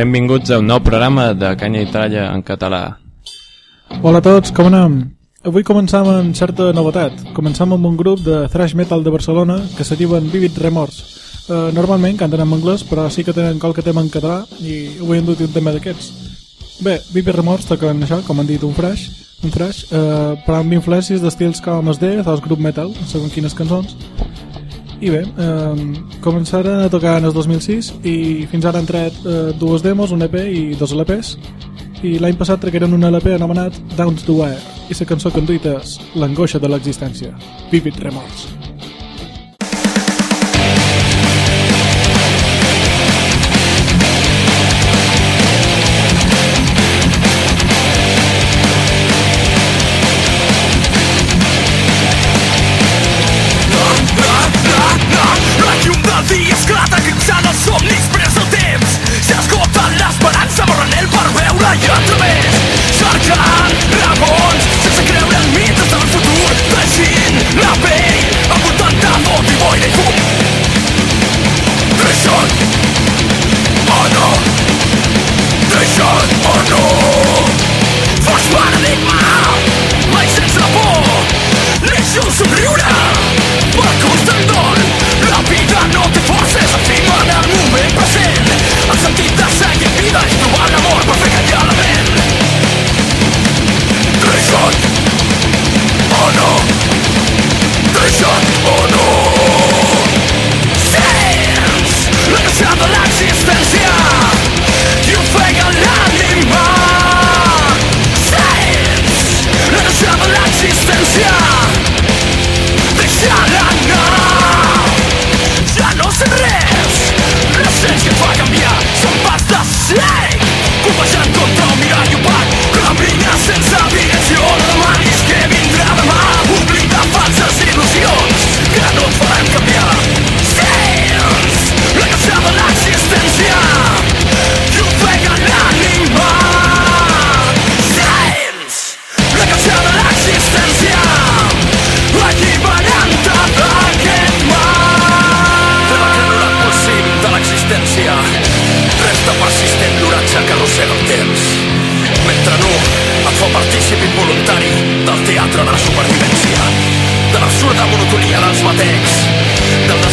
Benvinguts a un nou programa de Canya i Tralla en català. Hola a tots, com anem? Avui començam amb certa novetat. Començam amb un grup de thrash metal de Barcelona que se diuen Vivid Remorse. Uh, normalment canten en anglès, però sí que tenen qualque tema en català i avui hem dut un tema d'aquests. Bé, Vivid Remorse toquen això, com han dit, un thrash, un thrash uh, però amb influències d'estils com es o el grup metal, segons quines cançons. I bé, eh, començaren a tocar en el 2006 i fins ara han tret eh, dues demos, un EP i dos LPs i l'any passat tragueren un LP anomenat Down to Wire i la cançó duit és L'angoixa de l'existència, Vivid Remorse.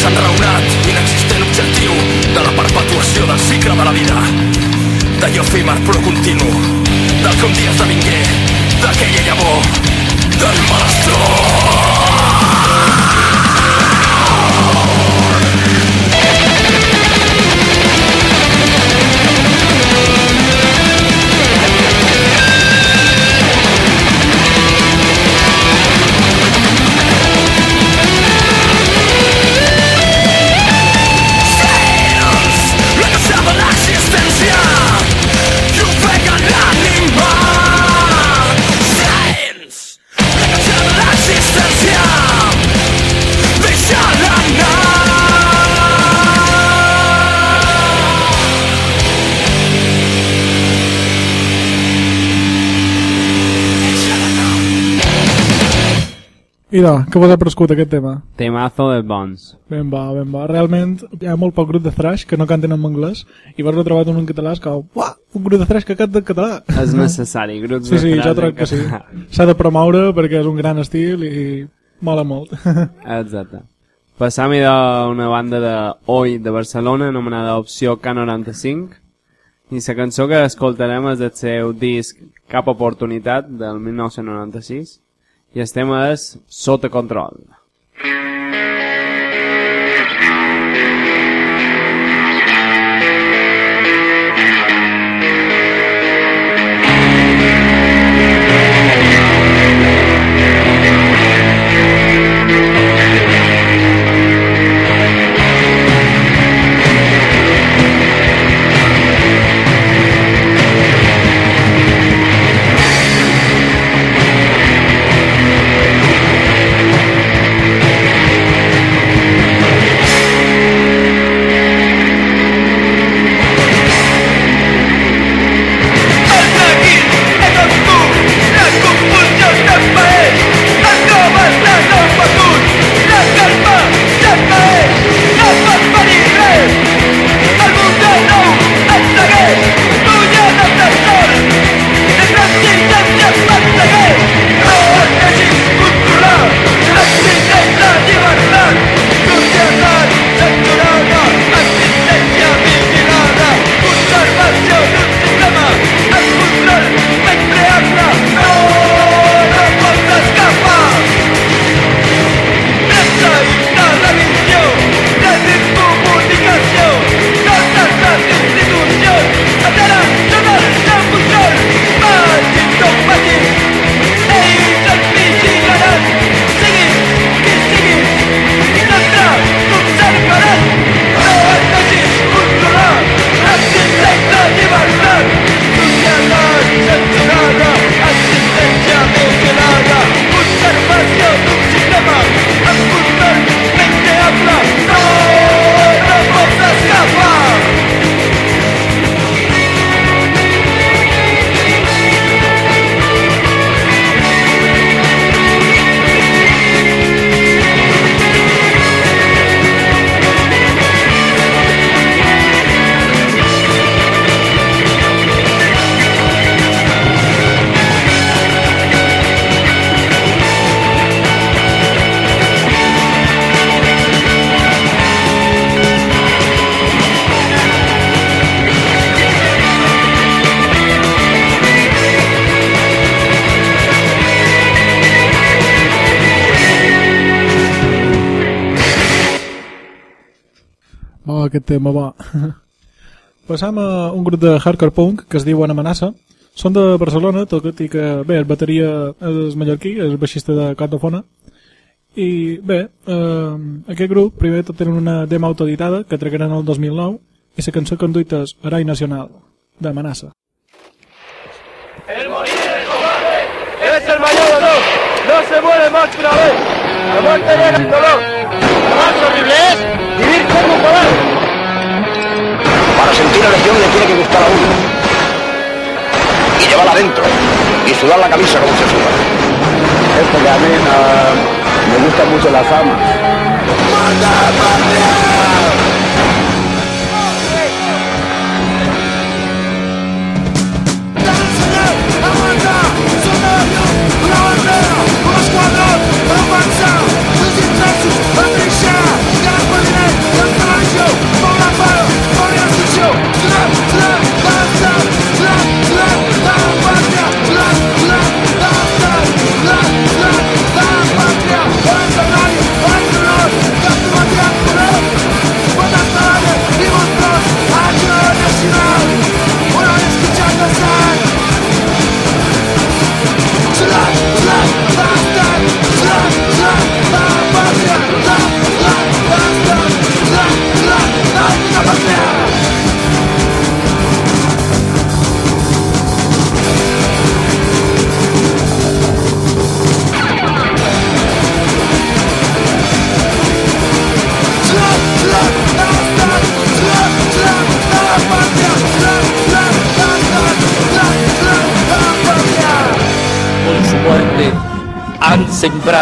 Del desenraonat, inexistent objectiu de la perpetuació del cicle de la vida. D'allò efímer però continu. Del que un dia esdevingué d'aquella llavor del malestar De, què vos ha prescut aquest tema? Temazo de bons. Ben va, ben va. Realment hi ha molt poc grup de thrash que no canten en anglès i vos he trobat un en català com, uah, un grup de thrash que canta en català. És necessari, grups Sí, de sí, frase jo crec que sí. S'ha de promoure perquè és un gran estil i mola molt. Exacte. Passam-hi d'una banda de Oi de Barcelona anomenada Opció K95 i la cançó que escoltarem és del seu disc Cap Oportunitat del 1996 i el tema és Sota Control. Sents aquest tema, bo. Passam a un grup de hardcore punk que es diuen Amenaça. Són de Barcelona, tot i que, bé, el bateria és mallorquí, és el baixista de Cotofona. I, bé, eh, aquest grup, primer tot tenen una demo autoeditada que tregaran el 2009 i la cançó conduït és Heroi Nacional, d'Amenaça. El morir del cobarde es el mayor dolor. No se muere más que una vez. La muerte llega el dolor. Lo más horrible es vivir como un cobarde. Para sentir la legión le tiene que gustar a uno. Y llevarla adentro. Y sudar la camisa como se suda. Es porque a mí ah, me gusta mucho la fama.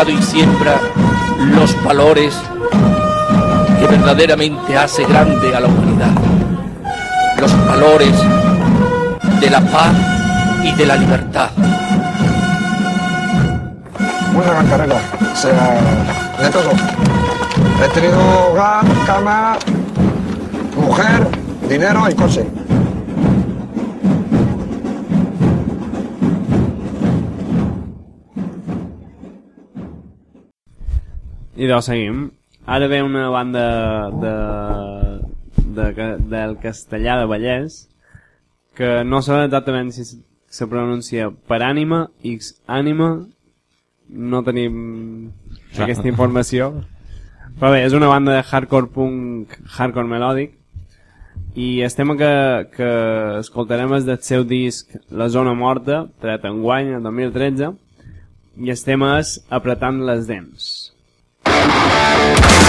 Y siembra los valores que verdaderamente hace grande a la humanidad. Los valores de la paz y de la libertad. Una gran carrera. Sea, de todo. He tenido hogar, cama, mujer, dinero y coche. I doncs seguim. Ara ve una banda de, de, de, del castellà de Vallès que no sé exactament si se pronuncia per ànima, x ànima, no tenim aquesta informació. Però bé, és una banda de hardcore punk, hardcore melòdic, i el tema que, que escoltarem és del seu disc La Zona Morta, tret en guany, el 2013, i el tema és Apretant les dents. Thank you.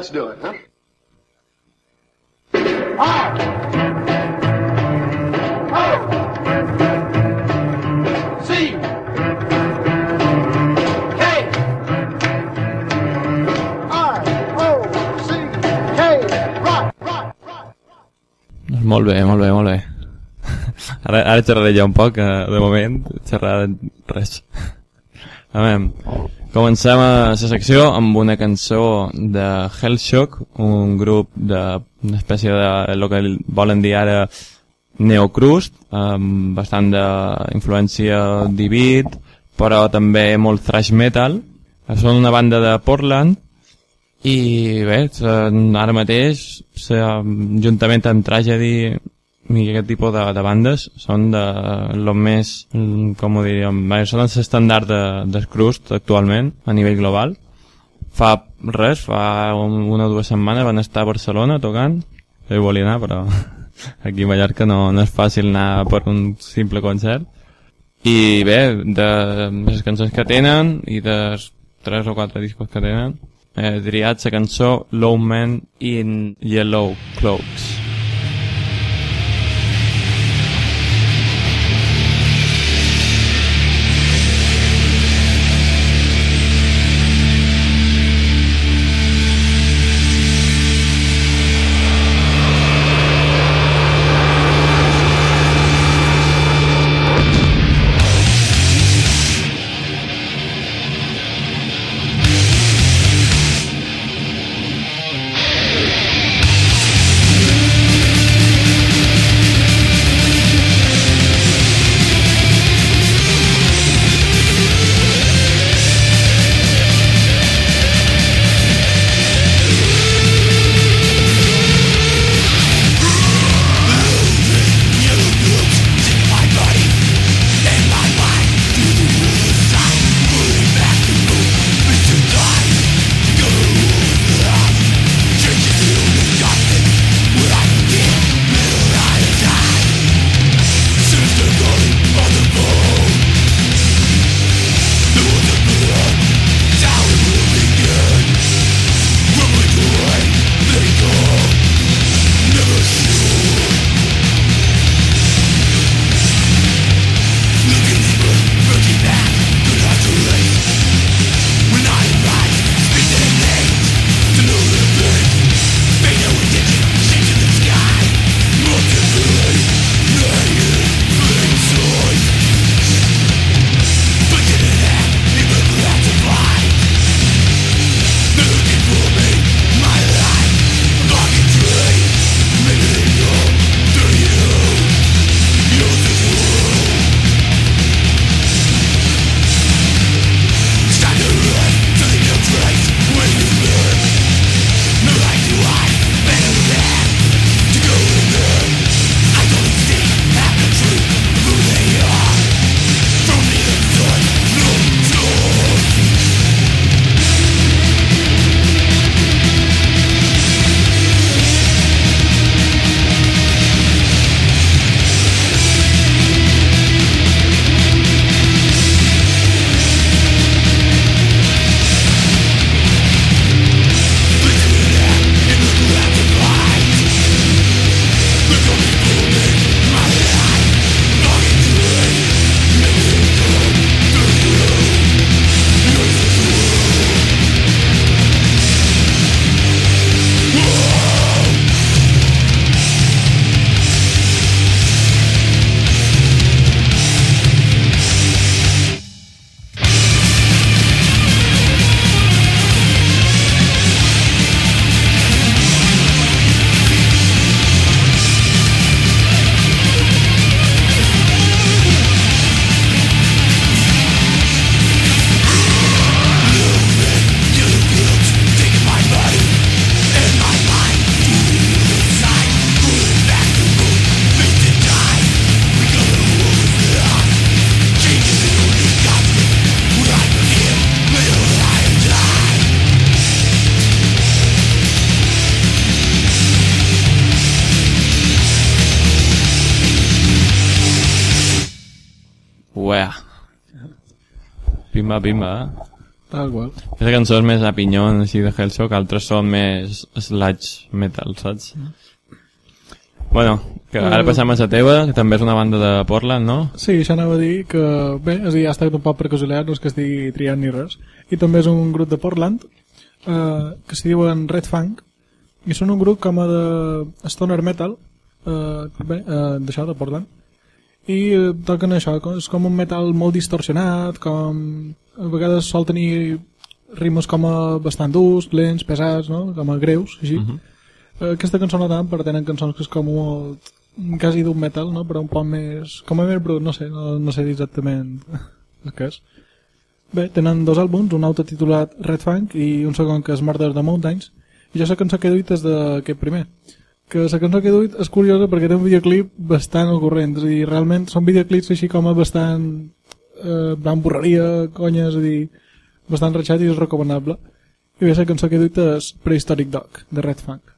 Let's do it, huh? I, O, C, molt bé, molt bé, molt bé. Ara, ara xerraré jo un poc, eh, de moment, xerrar res. A veure, comencem a la secció amb una cançó de Hellshock, un grup de una espècie de el que volen dir ara neocrust, amb bastant d'influència divid, però també molt thrash metal. Són una banda de Portland i bé, ara mateix, juntament amb Tragedy i aquest tipus de, de bandes, són de lo més, com ho diríem, són els estàndards de, de Crust actualment, a nivell global. Fa res, fa un, una o dues setmanes van estar a Barcelona tocant, jo volia anar, però aquí a Mallorca no, no és fàcil anar per un simple concert. I bé, de les cançons que tenen i dels tres o quatre discos que tenen, he triat la cançó Low Man in Yellow Cloaks. Pima. tal qual. Aquesta cançó és més a pinyon, així de Hellshock, altres són més sludge metal, saps? Bueno, que ara Eh, passam a la teva, que també és una banda de Portland, no? Sí, això anava a dir que, bé, és a dir, ha estat un poc per casualitat, no és que estigui triant ni res. I també és un grup de Portland, eh, que s'hi diuen Red Funk, i són un grup com a de stoner metal, eh, bé, eh, d'això, de Portland, i eh, toquen això, és com un metal molt distorsionat, com a vegades sol tenir ritmes com a bastant durs, lents, pesats, no? com a greus, així. Uh -huh. Aquesta cançó no tant, però tenen cançons que és com molt quasi d'un metal, no? però un poc més com a més brut, no sé, no, no sé exactament el que és. Bé, tenen dos àlbums, un autotitulat Red Funk i un segon que és Murder the Mountains, i jo la cançó que he duit és d'aquest primer. Que la cançó que he duit és curiosa perquè té un videoclip bastant ocorrent, dir, realment són videoclips així com a bastant eh, blanc borreria, conya, és a dir, bastant ratxat i és recomanable. I bé, la cançó que he duit és Prehistoric Dog, de Red Funk.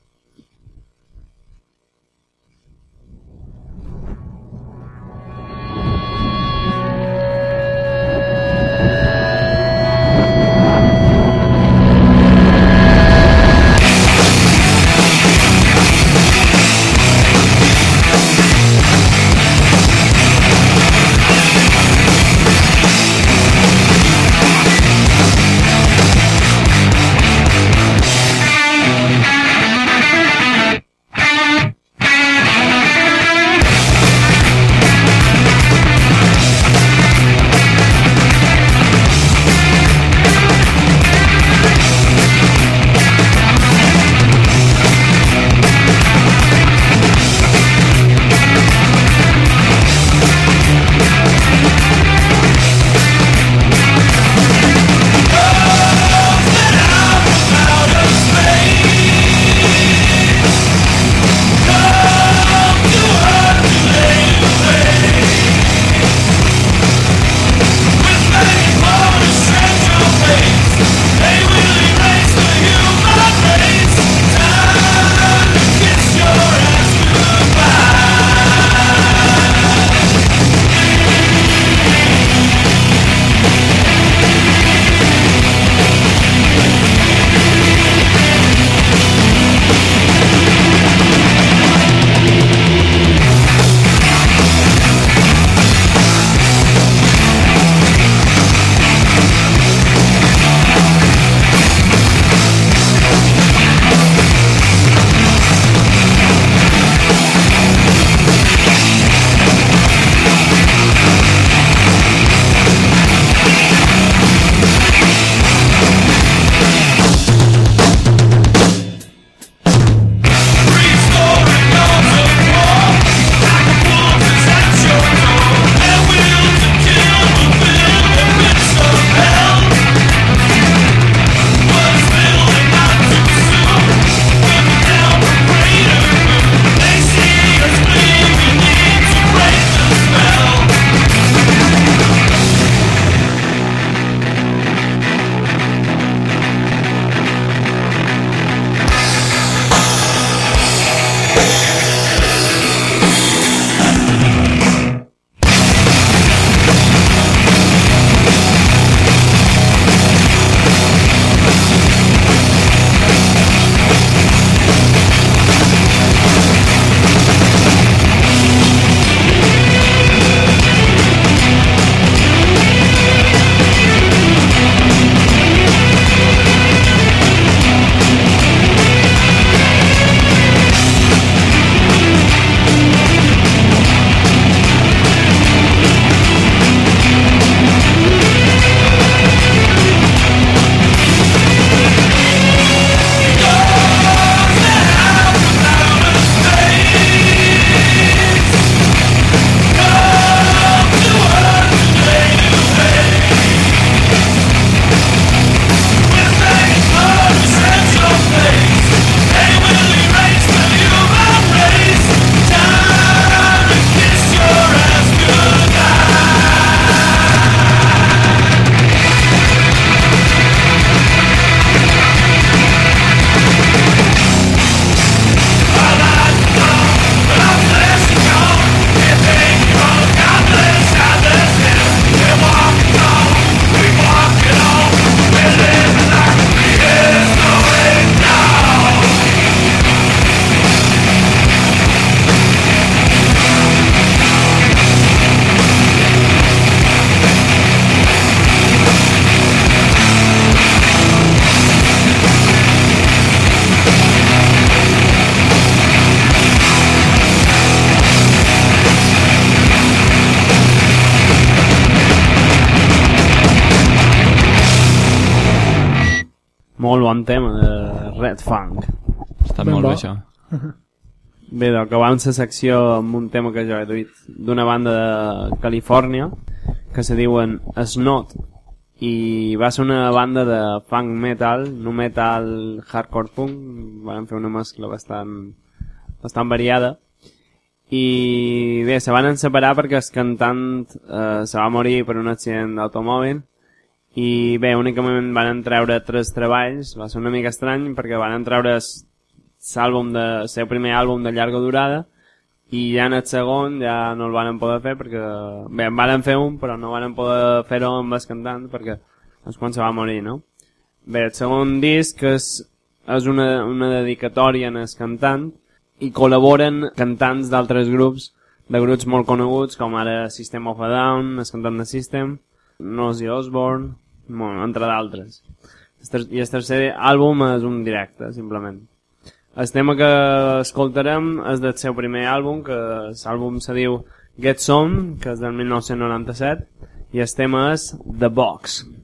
Molt bon tema de Red Funk. Està Ben molt bo. bé, això. Bé, doncs acabam la secció amb un tema que jo he duit d'una banda de Califòrnia que se diuen Snot i va ser una banda de funk metal, no metal hardcore punk, van fer una mescla bastant, bastant variada i bé, se van separar perquè el cantant eh, se va morir per un accident d'automòbil i bé, únicament van treure tres treballs, va ser una mica estrany perquè van treure l'àlbum de, seu primer àlbum de llarga durada i ja en el segon ja no el van poder fer perquè, bé, en van fer un però no van poder fer-ho amb el cantant perquè és quan se va morir, no? Bé, el segon disc és, és una, una dedicatòria en el cantant i col·laboren cantants d'altres grups, de grups molt coneguts com ara System of a Down, el cantant de System, Ozzy Osbourne, bueno, entre d'altres. I el tercer àlbum és un directe, simplement. El tema que escoltarem és del seu primer àlbum, que l'àlbum se diu Get Some, que és del 1997, i el tema és The Box. Yesterday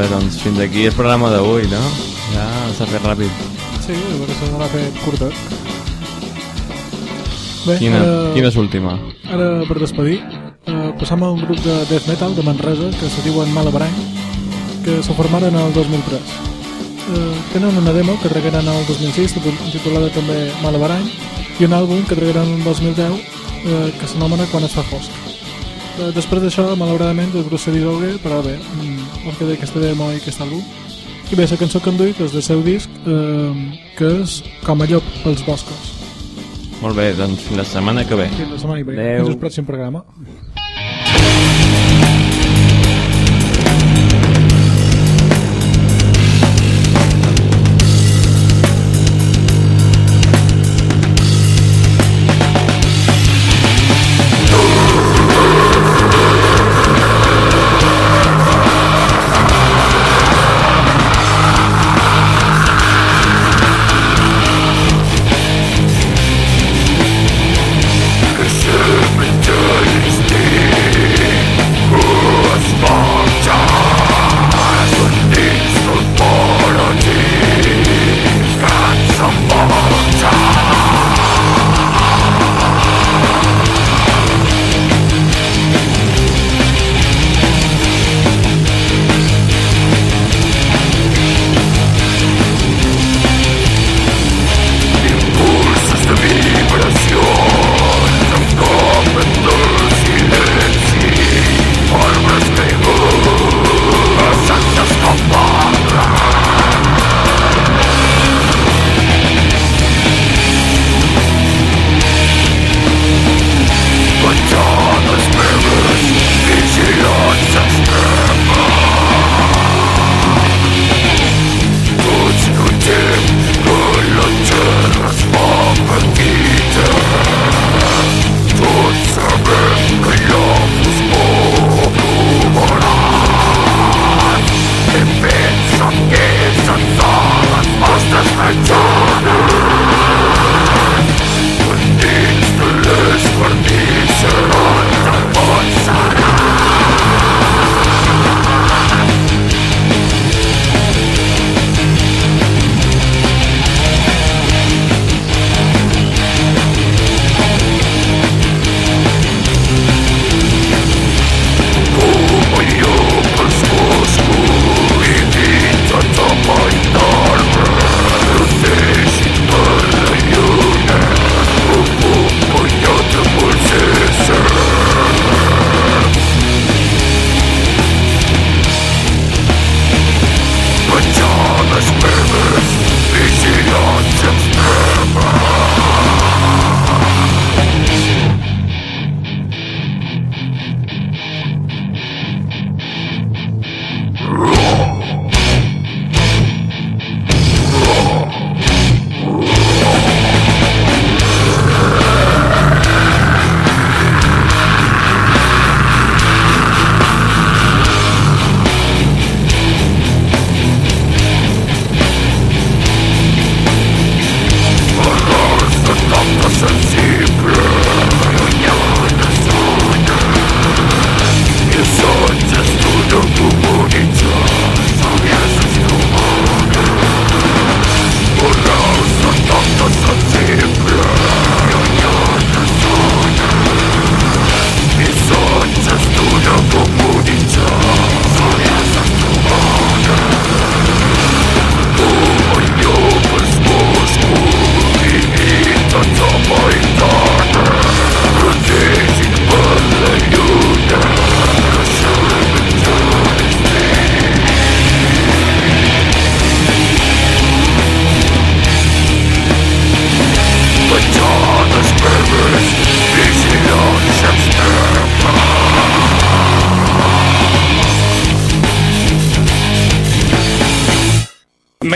bé, doncs fins aquí el programa d'avui, no? Ja s'ha fet ràpid. Sí, a veure si l'ha fet curta. Bé, Quina, ara, quina és l'última? ara per despedir, eh, passam a un grup de death metal de Manresa que se diuen Malabarany, que se formaren el 2003. Eh, tenen una demo que tragueren el 2006 titul- titulada també Malabarany i un àlbum que tragueren el 2010 eh, que s'anomena Quan es fa fosc. Eh, després d'això, malauradament, el grup se dissolgué, però bé, mm, vam quedar aquesta demo i aquest àlbum. I bé, la cançó que han duit és del seu disc, eh, que és Com a llop pels boscos. Molt bé, doncs fins la setmana que ve. Fins la setmana que ve. Adeu. Fins al pròxim programa.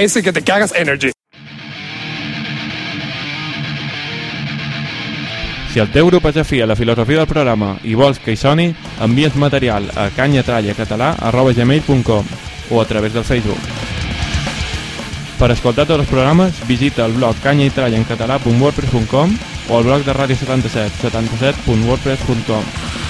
Messi que te cagas energy. Si el teu grup és afí a la filosofia del programa i vols que hi soni, envia't material a canyatrallacatalà.gmail.com o a través del Facebook. Per escoltar tots els programes, visita el blog canyaitrallaencatalà.wordpress.com o el blog de Ràdio 77, 77.wordpress.com.